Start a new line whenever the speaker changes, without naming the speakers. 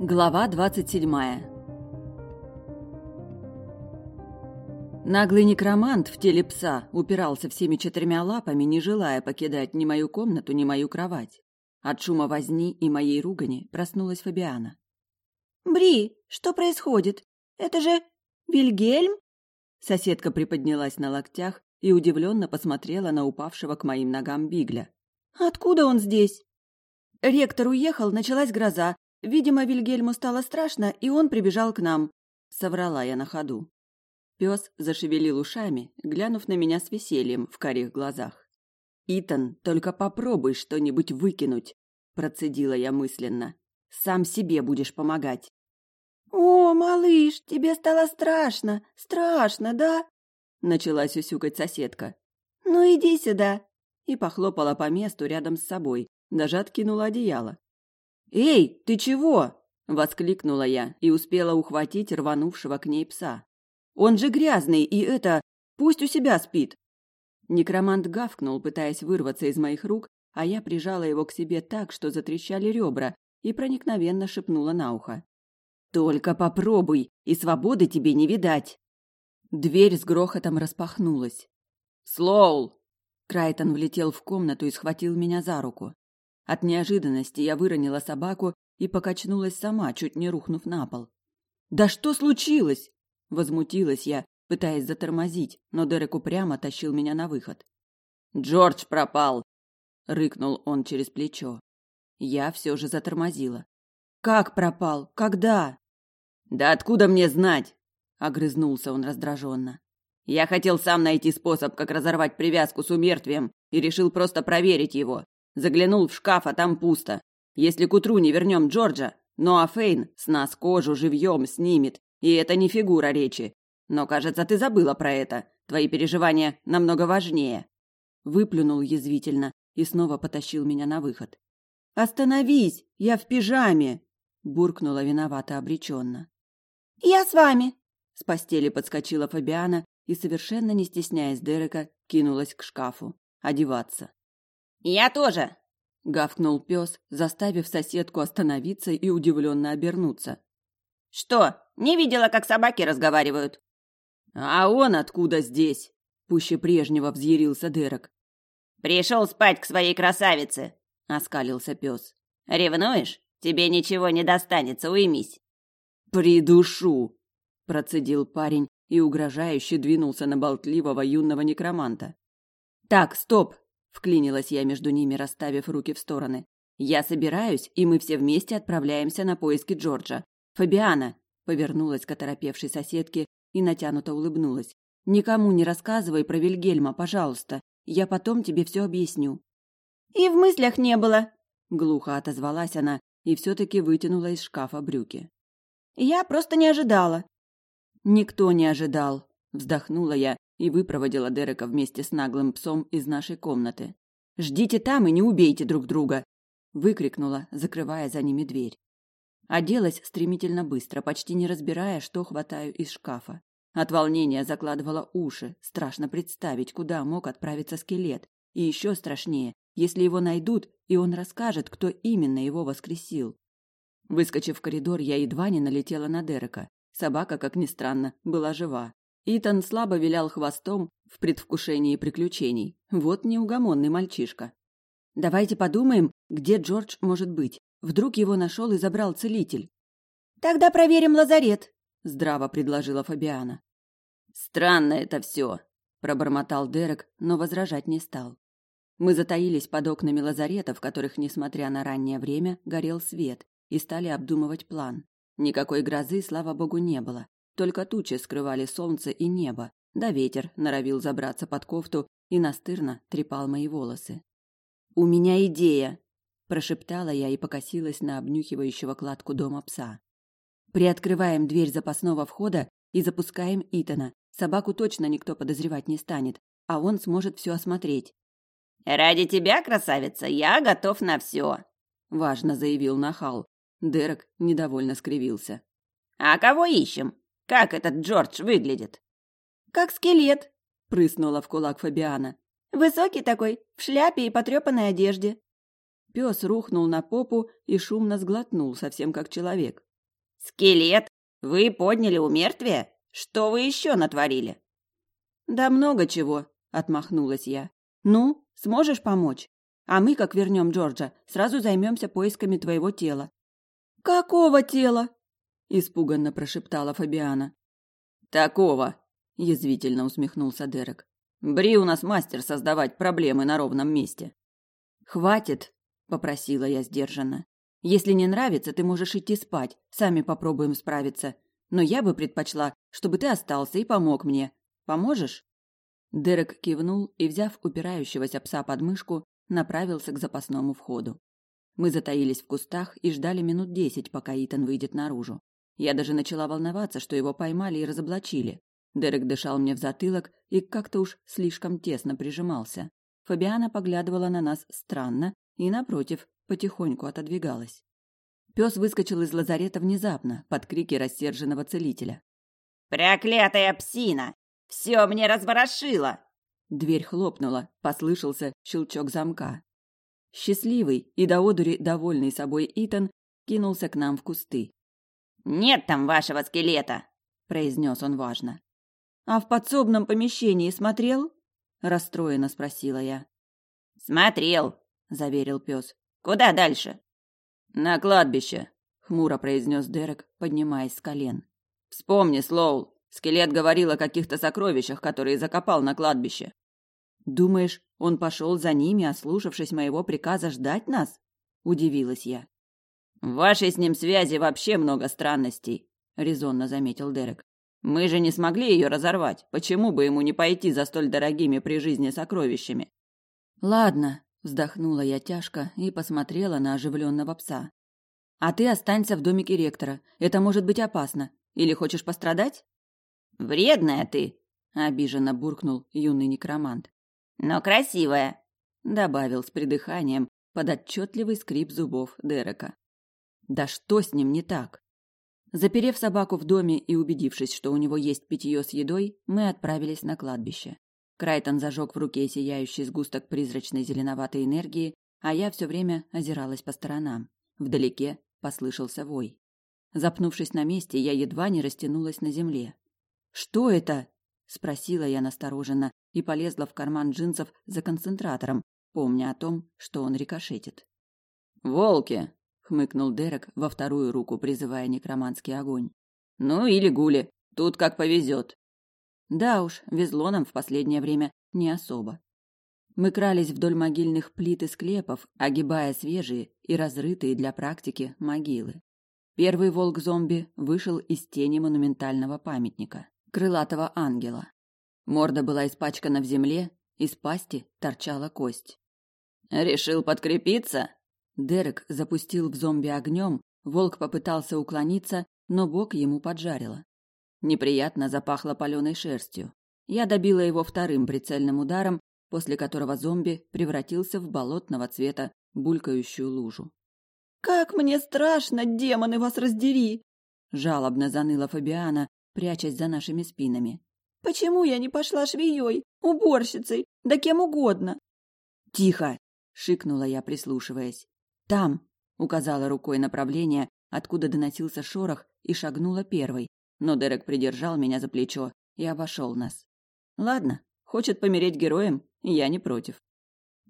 Глава двадцать седьмая Наглый некромант в теле пса упирался всеми четырьмя лапами, не желая покидать ни мою комнату, ни мою кровать. От шума возни и моей ругани проснулась Фабиана.
«Бри, что происходит? Это же Вильгельм?»
Соседка приподнялась на локтях и удивленно посмотрела на упавшего к моим ногам Бигля.
«Откуда он здесь?»
Ректор уехал, началась гроза. Видимо, Вильгельму стало страшно, и он прибежал к нам. Соврала я на ходу. Пес зашевелил ушами, глянув на меня с весельем в карих глазах. «Итан, только попробуй что-нибудь выкинуть», – процедила я мысленно. «Сам себе будешь помогать».
«О, малыш, тебе стало страшно, страшно, да?» – начала сюсюкать соседка. «Ну иди сюда!»
и похлопала по месту рядом с собой, даже откинула одеяло. «Эй, ты чего?» – воскликнула я и успела ухватить рванувшего к ней пса. Он же грязный, и это... Пусть у себя спит!» Некромант гавкнул, пытаясь вырваться из моих рук, а я прижала его к себе так, что затрещали ребра, и проникновенно шепнула на ухо. «Только попробуй, и свободы тебе не видать!» Дверь с грохотом распахнулась. «Слоул!» Крайтон влетел в комнату и схватил меня за руку. От неожиданности я выронила собаку и покачнулась сама, чуть не рухнув на пол. «Да что случилось?» Возмутилась я, пытаясь затормозить, но Дерек упрямо тащил меня на выход. «Джордж пропал!» — рыкнул он через плечо. Я все же затормозила. «Как пропал? Когда?» «Да откуда мне знать?» — огрызнулся он раздраженно. «Я хотел сам найти способ, как разорвать привязку с умертвием, и решил просто проверить его. Заглянул в шкаф, а там пусто. Если к утру не вернем Джорджа, ну а Фейн с нас кожу живьем снимет и это не фигура речи. Но, кажется, ты забыла про это. Твои переживания намного важнее. Выплюнул язвительно и снова потащил меня на выход. Остановись, я в пижаме, буркнула виновато обреченно.
Я с вами.
С постели подскочила Фабиана и совершенно не стесняясь Дерека, кинулась к шкафу одеваться.
Я тоже,
гавкнул пес, заставив соседку остановиться и удивленно обернуться.
Что, не видела, как собаки разговаривают?
А он откуда здесь? Пуще прежнего взъярился Дерек.
Пришел спать к своей красавице, оскалился пес. Ревнуешь? Тебе ничего не достанется, уймись.
Придушу, процедил парень и угрожающе двинулся на болтливого юного некроманта. Так, стоп, вклинилась я между ними, расставив руки в стороны. Я собираюсь, и мы все вместе отправляемся на поиски Джорджа. Фабиана повернулась к оторопевшей соседке и натянуто улыбнулась. Никому не рассказывай про Вильгельма, пожалуйста. Я потом тебе все объясню.
И в мыслях не было,
глухо отозвалась она и все таки вытянула из шкафа брюки.
Я просто не ожидала.
Никто не ожидал, вздохнула я и выпроводила Дерека вместе с наглым псом из нашей комнаты. Ждите там и не убейте друг друга, выкрикнула, закрывая за ними дверь. Оделась стремительно быстро, почти не разбирая, что хватаю из шкафа. От волнения закладывала уши, страшно представить, куда мог отправиться скелет. И еще страшнее, если его найдут, и он расскажет, кто именно его воскресил. Выскочив в коридор, я едва не налетела на Дерека. Собака, как ни странно, была жива. Итан слабо вилял хвостом в предвкушении приключений. Вот неугомонный мальчишка. Давайте подумаем, где Джордж может быть. Вдруг его нашел и забрал целитель.
Тогда проверим лазарет,
здраво предложила Фабиана. Странно это все, пробормотал Дерек, но возражать не стал. Мы затаились под окнами лазарета, в которых, несмотря на раннее время, горел свет, и стали обдумывать план. Никакой грозы, слава богу, не было. Только тучи скрывали солнце и небо, да ветер норовил забраться под кофту и настырно трепал мои волосы. «У меня идея!» прошептала я и покосилась на обнюхивающего кладку дома пса. Приоткрываем дверь запасного входа и запускаем Итана. Собаку точно никто подозревать не станет, а он сможет все осмотреть.
Ради тебя, красавица, я готов на все,
важно заявил нахал. Дерек недовольно скривился.
А кого ищем? Как этот Джордж выглядит?
Как скелет,
прыснула в кулак Фабиана.
Высокий такой, в шляпе и потрепанной одежде.
Пес рухнул на попу и шумно сглотнул, совсем как человек.
Скелет? Вы подняли у мертвия? Что вы еще натворили?
Да много чего, отмахнулась я. Ну, сможешь помочь? А мы, как вернем Джорджа, сразу займемся поисками твоего тела. Какого тела? Испуганно прошептала Фабиана. Такого, язвительно усмехнулся Дерек. Бри у нас мастер создавать проблемы на ровном месте. Хватит, попросила я сдержанно. Если не нравится, ты можешь идти спать. Сами попробуем справиться. Но я бы предпочла, чтобы ты остался и помог мне. Поможешь? Дерек кивнул и, взяв упирающегося пса под мышку, направился к запасному входу. Мы затаились в кустах и ждали минут десять, пока Итан выйдет наружу. Я даже начала волноваться, что его поймали и разоблачили. Дерек дышал мне в затылок и как-то уж слишком тесно прижимался. Фабиана поглядывала на нас странно и, напротив, потихоньку отодвигалась. Пес выскочил из лазарета внезапно, под крики рассерженного целителя.
«Проклятая псина! Все мне разворошило!»
Дверь хлопнула, послышался щелчок замка. Счастливый и до одури довольный собой Итан кинулся к нам в кусты.
«Нет там вашего скелета!» – произнес он важно.
«А в подсобном помещении смотрел?» – расстроенно спросила я.
«Смотрел», – заверил пес. «Куда дальше?»
«На кладбище», – хмуро произнес Дерек, поднимаясь с колен. «Вспомни, Слоул, скелет говорил о каких-то сокровищах, которые закопал на кладбище». «Думаешь, он пошел за ними, ослушавшись моего приказа ждать нас?» – удивилась я. «В вашей с ним связи вообще много странностей», – резонно заметил Дерек. «Мы же не смогли ее разорвать. Почему бы ему не пойти за столь дорогими при жизни сокровищами?» «Ладно», – вздохнула я тяжко и посмотрела на оживленного пса. «А ты останься в домике ректора. Это может быть опасно. Или хочешь пострадать?»
«Вредная ты», –
обиженно буркнул юный некромант.
«Но красивая», –
добавил с придыханием под отчетливый скрип зубов Дерека. Да что с ним не так? Заперев собаку в доме и убедившись, что у него есть питье с едой, мы отправились на кладбище. Крайтон зажег в руке сияющий сгусток призрачной зеленоватой энергии, а я все время озиралась по сторонам. Вдалеке послышался вой. Запнувшись на месте, я едва не растянулась на земле. «Что это?» – спросила я настороженно и полезла в карман джинсов за концентратором, помня о том, что он рикошетит. «Волки!» Хмыкнул Дерек во вторую руку, призывая некроманский огонь. Ну или гули, тут как повезет. Да уж, везло нам в последнее время не особо. Мы крались вдоль могильных плит и склепов, огибая свежие и разрытые для практики могилы. Первый волк-зомби вышел из тени монументального памятника крылатого ангела. Морда была испачкана в земле, из пасти торчала кость. Решил подкрепиться? Дерек запустил в зомби огнем, волк попытался уклониться, но бок ему поджарило. Неприятно запахло паленой шерстью. Я добила его вторым прицельным ударом, после которого зомби превратился в болотного цвета булькающую лужу.
«Как мне страшно, демоны, вас раздери!»
Жалобно заныла Фабиана, прячась за нашими спинами.
«Почему я не пошла швеей, уборщицей, да кем угодно?»
«Тихо!» — шикнула я, прислушиваясь. Там, указала рукой направление, откуда доносился шорох, и шагнула первой, но Дерек придержал меня за плечо и обошел нас. Ладно, хочет помереть героем, я не против.